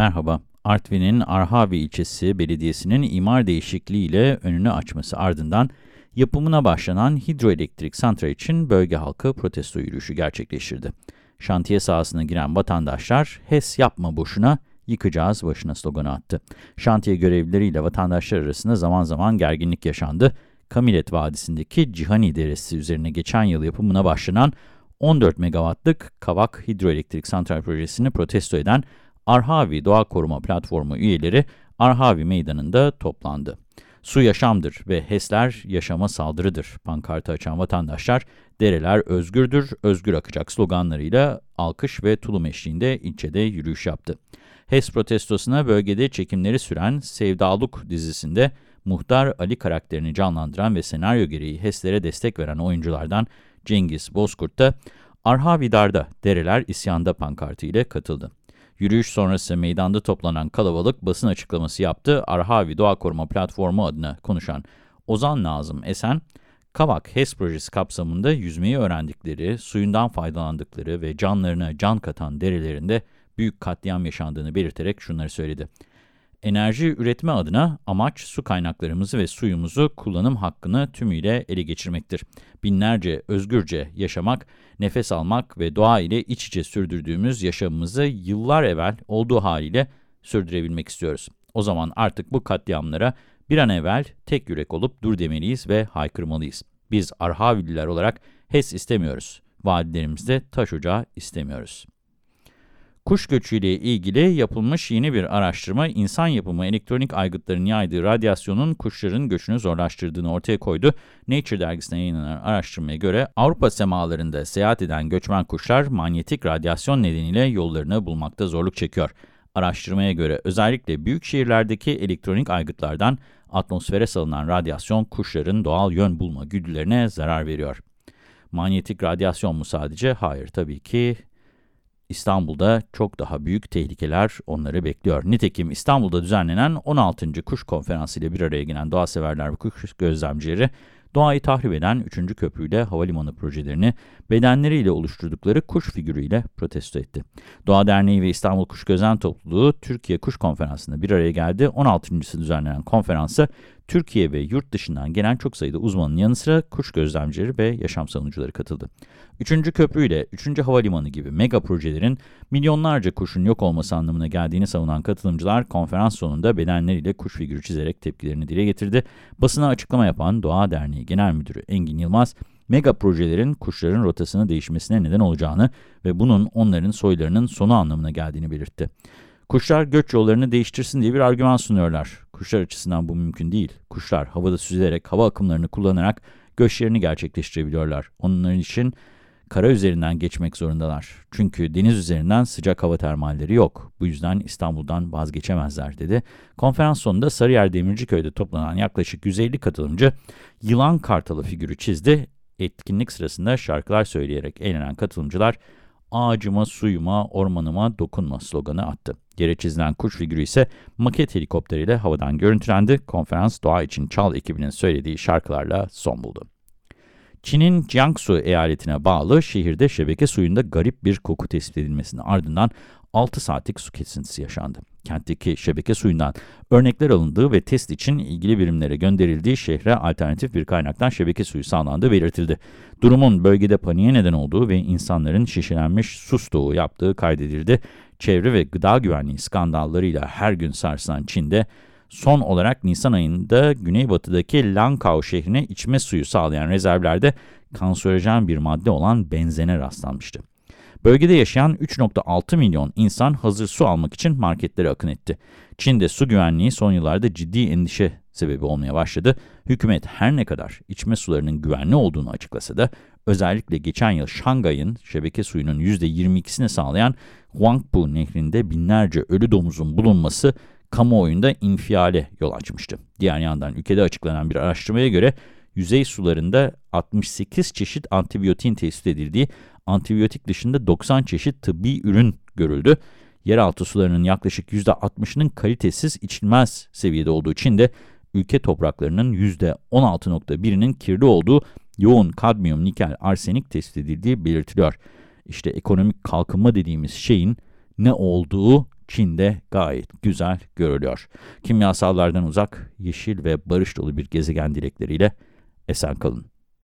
Merhaba. Artvin'in Arhavi ilçesi belediyesinin imar değişikliğiyle önünü açması ardından yapımına başlanan hidroelektrik santral için bölge halkı protesto yürüyüşü gerçekleştirdi. Şantiye sahasına giren vatandaşlar HES yapma boşuna yıkacağız başına sloganı attı. Şantiye görevlileriyle vatandaşlar arasında zaman zaman gerginlik yaşandı. Kamilet Vadisi'ndeki Cihani Deresi üzerine geçen yıl yapımına başlanan 14 megawattlık Kavak Hidroelektrik Santral Projesi'ni protesto eden Arhavi Doğa Koruma Platformu üyeleri Arhavi Meydanı'nda toplandı. Su yaşamdır ve HES'ler yaşama saldırıdır. Pankartı açan vatandaşlar, dereler özgürdür, özgür akacak sloganlarıyla alkış ve tulum eşliğinde ilçede yürüyüş yaptı. HES protestosuna bölgede çekimleri süren Sevdaluk dizisinde Muhtar Ali karakterini canlandıran ve senaryo gereği HES'lere destek veren oyunculardan Cengiz Bozkurt da Arhavidar'da Dereler isyanda pankartı ile katıldı. Yürüyüş sonrası meydanda toplanan kalabalık basın açıklaması yaptı. Arhavi Doğa Koruma Platformu adına konuşan Ozan Nazım Esen, Kavak HES projesi kapsamında yüzmeyi öğrendikleri, suyundan faydalandıkları ve canlarına can katan derelerinde büyük katliam yaşandığını belirterek şunları söyledi. Enerji üretme adına amaç su kaynaklarımızı ve suyumuzu kullanım hakkını tümüyle ele geçirmektir. Binlerce özgürce yaşamak, nefes almak ve doğa ile iç içe sürdürdüğümüz yaşamımızı yıllar evvel olduğu haliyle sürdürebilmek istiyoruz. O zaman artık bu katliamlara bir an evvel tek yürek olup dur demeliyiz ve haykırmalıyız. Biz Arhavililer olarak HES istemiyoruz. Vadilerimizde taş ocağı istemiyoruz. Kuş göçüyle ilgili yapılmış yeni bir araştırma, insan yapımı elektronik aygıtların yaydığı radyasyonun kuşların göçünü zorlaştırdığını ortaya koydu. Nature dergisine yayınlanan araştırmaya göre Avrupa semalarında seyahat eden göçmen kuşlar manyetik radyasyon nedeniyle yollarını bulmakta zorluk çekiyor. Araştırmaya göre özellikle büyük şehirlerdeki elektronik aygıtlardan atmosfere salınan radyasyon kuşların doğal yön bulma güdülerine zarar veriyor. Manyetik radyasyon mu sadece? Hayır tabii ki İstanbul'da çok daha büyük tehlikeler onları bekliyor. Nitekim İstanbul'da düzenlenen 16. Kuş Konferansı ile bir araya gelen doğa severler ve kuş gözlemcileri, doğayı tahrip eden 3. köprüyle havalimanı projelerini bedenleriyle oluşturdukları kuş figürüyle protesto etti. Doğa Derneği ve İstanbul Kuş Gözlem Topluluğu Türkiye Kuş Konferansı'nda bir araya geldi. 16.sı düzenlenen konferansa Türkiye ve yurt dışından gelen çok sayıda uzmanın yanı sıra kuş gözlemcileri ve yaşam savunucuları katıldı. Üçüncü köprü ile üçüncü havalimanı gibi mega projelerin milyonlarca kuşun yok olması anlamına geldiğini savunan katılımcılar konferans sonunda bedenleriyle kuş figürü çizerek tepkilerini dile getirdi. Basına açıklama yapan Doğa Derneği Genel Müdürü Engin Yılmaz, mega projelerin kuşların rotasını değişmesine neden olacağını ve bunun onların soylarının sonu anlamına geldiğini belirtti. Kuşlar göç yollarını değiştirsin diye bir argüman sunuyorlar. Kuşlar açısından bu mümkün değil. Kuşlar havada süzülerek, hava akımlarını kullanarak göçlerini gerçekleştirebiliyorlar. Onların için kara üzerinden geçmek zorundalar. Çünkü deniz üzerinden sıcak hava termalleri yok. Bu yüzden İstanbul'dan vazgeçemezler dedi. Konferans sonunda Sarıyer Demirciköy'de toplanan yaklaşık 150 katılımcı yılan kartalı figürü çizdi. Etkinlik sırasında şarkılar söyleyerek eğlenen katılımcılar ağacıma, suyuma, ormanıma dokunma sloganı attı. Yere çizilen kuş figürü ise maket helikopteriyle havadan görüntülendi. Konferans Doğa için Çal ekibinin söylediği şarkılarla son buldu. Çin'in Jiangsu eyaletine bağlı şehirde şebeke suyunda garip bir koku tespit edilmesinin ardından 6 saatlik su kesintisi yaşandı. Kentteki şebeke suyundan örnekler alındığı ve test için ilgili birimlere gönderildiği şehre alternatif bir kaynaktan şebeke suyu sağlandığı belirtildi. Durumun bölgede paniğe neden olduğu ve insanların şişelenmiş su stoğu yaptığı kaydedildi. Çevre ve gıda güvenliği skandallarıyla her gün sarsılan Çin'de son olarak Nisan ayında güneybatıdaki Langkao şehrine içme suyu sağlayan rezervlerde kanserojen bir madde olan benzene rastlanmıştı. Bölgede yaşayan 3.6 milyon insan hazır su almak için marketlere akın etti. Çin'de su güvenliği son yıllarda ciddi endişe sebebi olmaya başladı. Hükümet her ne kadar içme sularının güvenli olduğunu açıklasa da özellikle geçen yıl Şangay'ın şebeke suyunun %22'sini sağlayan Huangpu nehrinde binlerce ölü domuzun bulunması kamuoyunda infiale yol açmıştı. Diğer yandan ülkede açıklanan bir araştırmaya göre yüzey sularında 68 çeşit antibiyotin tespit edildiği, antibiyotik dışında 90 çeşit tıbbi ürün görüldü. Yeraltı sularının yaklaşık %60'ının kalitesiz içilmez seviyede olduğu için de ülke topraklarının %16.1'inin kirli olduğu yoğun kadmiyum, nikel, arsenik tespit edildiği belirtiliyor. İşte ekonomik kalkınma dediğimiz şeyin ne olduğu Çin'de gayet güzel görülüyor. Kimyasallardan uzak, yeşil ve barış dolu bir gezegen dilekleriyle esen kalın.